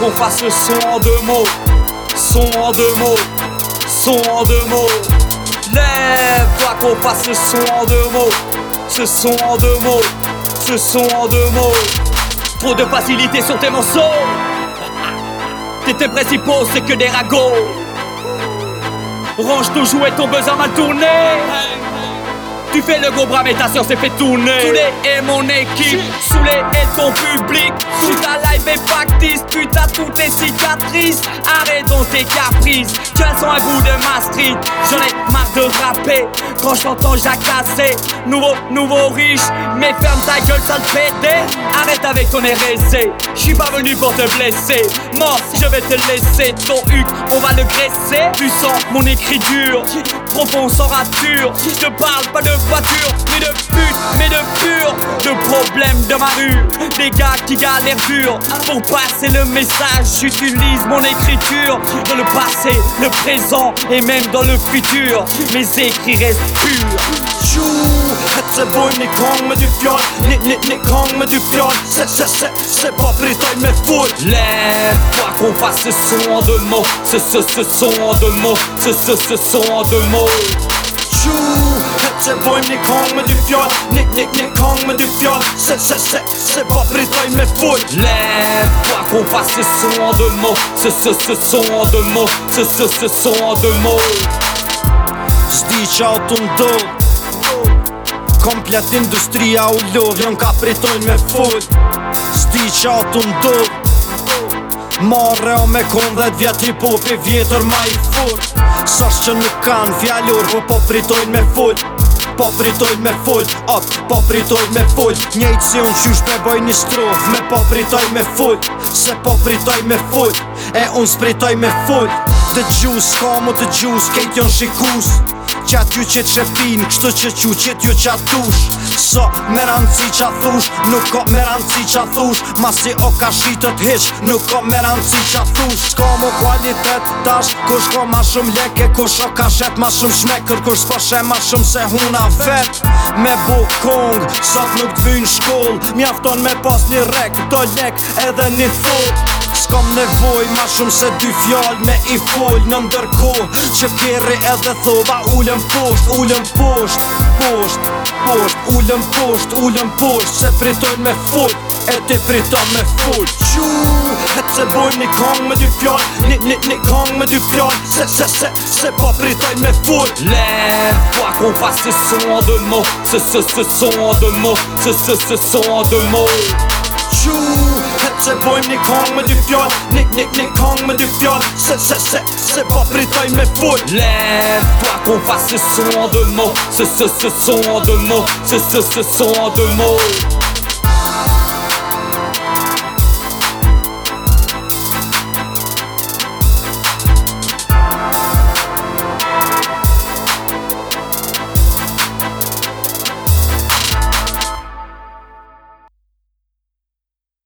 qu'on fasse ce son en deux mots. Son en deux mots. Son en deux mots. Lève-toi qu'on fasse ce son en deux mots. Ce son en deux mots. Ce son en deux mots. Trop de facilité sur tes morceaux. Tes thèmes principaux, c'est que des ragots. Range ton jouet, ton besoin à mal tourné. Tu fais le gros bras, mais ta soeur s'est fait tourner. Soulé et mon équipe, Soulé et ton public. Sous ta live est factice, tu toutes tes cicatrices. Arrête tes caprices, tu sont à bout de ma street J'en ai marre de rapper, quand j'entends jacasser. Nouveau, nouveau riche, mais ferme ta gueule, sale pédé. Arrête avec ton je suis pas venu pour te blesser. Mort, je vais te laisser, ton huc, on va le graisser. Tu sens mon écriture Profond sans rature. Je parle pas de voiture, mais de pute, mais de pur. De problèmes de ma rue, des gars qui galèrent dur. Pour passer le message, j'utilise mon écriture. Dans le passé, le présent et même dans le futur, mes écrits restent purs. Hatsa boy med kong me du fjol Ni ni ni kong du fjol c'est pas se se på freestyle qu'on fasse ce son de mots Ce ce ce son de mots Ce ce ce son de mots Tchou Që vojmë një kong me dy fjall Një një një kong me dy fjall Se se se se pa po pritoj me fuj Le pa ku pa se son de mo Se se se son de mo Se se se son de mo Zdi qa o të ndod Komplet industria u lov Jon ka pritoj me fuj Zdi qa o të Marre o me kon dhe djeti pi vjetër ma i furt Sas që nuk kanë fjallur, po po pritojnë me full Po pritojnë me full, op, po pritojnë me full Njejtë si unë qysh boj një strof, me po pritojnë me full Se po pritojnë me full, e unë spritojnë me full Të gjus, ka më të gjus, kejtë jonë shikus qatë ju qëtë të shëfin Kështë që që që të ju qatë tush So me rëndësi që thush Nuk ko me rëndësi që thush Masi o ka shitët hiq Nuk ko me rëndësi që thush Sko mu kualitet tash Kush ko po ma shumë leke Kush o ka shet ma shumë shmekër Kush fashe ma shumë se huna vet Me bu kong Sot nuk të vynë shkull Mjafton me pas një rek do lek edhe një thull S'kom nevoj ma shumë se dy fjall me i full Në ndërkoh që kjeri edhe thova ullëm posht, ullëm posht, posht Posht, ullëm posht, ullëm posht Se fritojn me full, e ti fritojn me full Quuu, e se bojnë një kong me dy fjall Një, një, një kong me dy fjall Se, se, se, se po fritojn me full Le, fuck, unë fa son sonë dë mo Se, se, se, se, se, se, se, se, se, se, se, se, se, C'est bojmë ni kong mais du fjall Ni nik, nik kong mais du fjall C'est c'est se, c'est pas pritoj mais full Lève toi qu'on passe ce son en deux mots Ce, ce, ce son en deux mots Ce, ce, ce son en deux mots